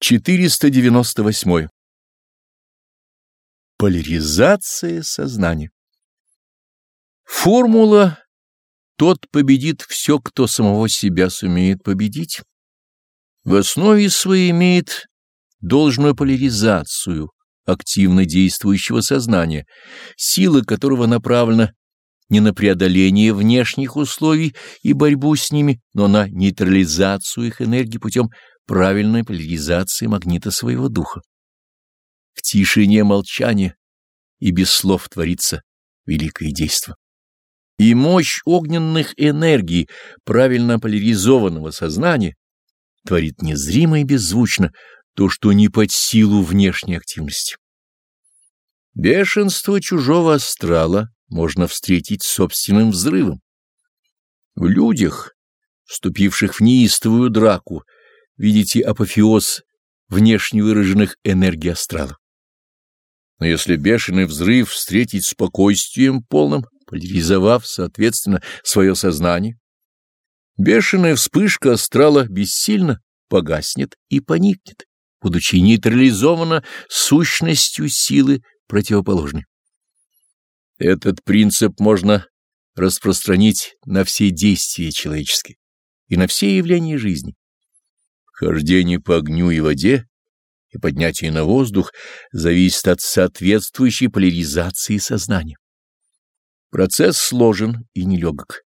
498. Поляризация сознания. Формула «Тот победит все, кто самого себя сумеет победить» в основе своей имеет должную поляризацию активно действующего сознания, сила которого направлена не на преодоление внешних условий и борьбу с ними, но на нейтрализацию их энергии путем правильной поляризации магнита своего духа. В тишине молчания и без слов творится великое действо. И мощь огненных энергий правильно поляризованного сознания творит незримо и беззвучно то, что не под силу внешней активности. Бешенство чужого астрала можно встретить собственным взрывом. В людях, вступивших в неистовую драку, видите апофеоз внешне выраженных энергий астрала. Но если бешеный взрыв встретить спокойствием полным, поляризовав, соответственно, свое сознание, бешеная вспышка астрала бессильно погаснет и поникнет, будучи нейтрализована сущностью силы противоположной. Этот принцип можно распространить на все действия человеческие и на все явления жизни. Хождение по огню и воде и поднятие на воздух зависит от соответствующей поляризации сознания. Процесс сложен и нелегок,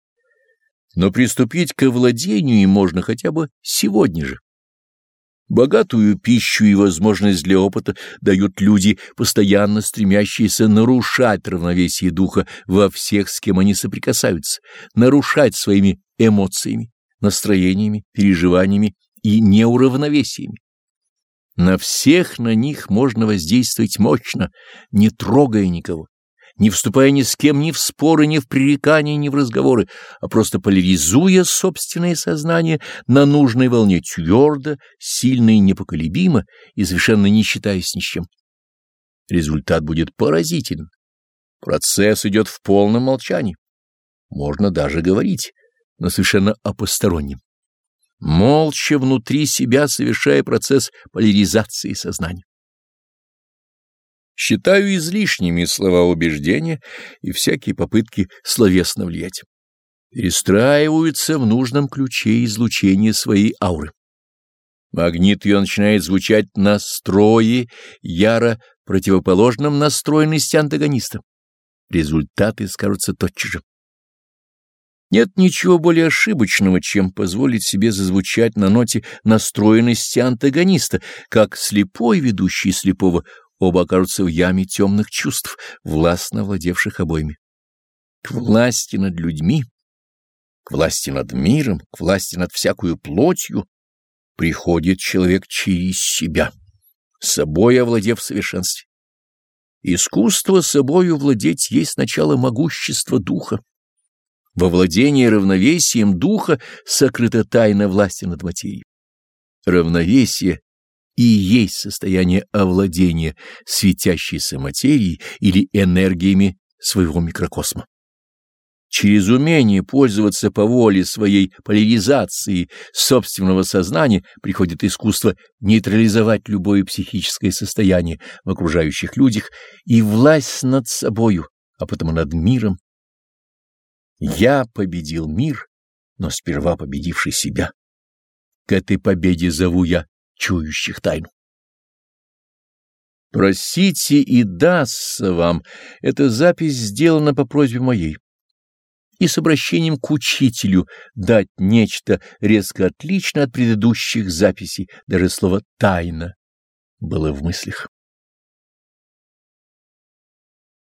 но приступить к овладению им можно хотя бы сегодня же. Богатую пищу и возможность для опыта дают люди, постоянно стремящиеся нарушать равновесие духа во всех, с кем они соприкасаются, нарушать своими эмоциями, настроениями, переживаниями и неуравновесиями. На всех на них можно воздействовать мощно, не трогая никого не вступая ни с кем ни в споры, ни в пререкания, ни в разговоры, а просто поляризуя собственное сознание на нужной волне твердо, сильно и непоколебимо, и совершенно не считаясь ни с чем. Результат будет поразителен. Процесс идет в полном молчании. Можно даже говорить, но совершенно о постороннем. Молча внутри себя совершая процесс поляризации сознания. Считаю излишними слова убеждения и всякие попытки словесно влиять. Перестраиваются в нужном ключе излучения своей ауры. Магнит ее начинает звучать на строе, яро противоположном настроенности антагониста. Результаты скажутся тотчас же. Нет ничего более ошибочного, чем позволить себе зазвучать на ноте настроенности антагониста, как слепой, ведущий слепого, оба окажутся в яме темных чувств, властно владевших обоими. К власти над людьми, к власти над миром, к власти над всякую плотью приходит человек через себя, собой овладев в совершенстве. Искусство собою владеть есть начало могущества духа. Во владении равновесием духа сокрыта тайна власти над материей. Равновесие и есть состояние овладения светящейся материей или энергиями своего микрокосма. Через умение пользоваться по воле своей поляризации собственного сознания приходит искусство нейтрализовать любое психическое состояние в окружающих людях и власть над собою, а потом над миром. Я победил мир, но сперва победивший себя. К этой победе зову я чующих тайну. Просите и дастся вам. Эта запись сделана по просьбе моей. И с обращением к учителю дать нечто резко отличное от предыдущих записей, даже слово «тайна» было в мыслях.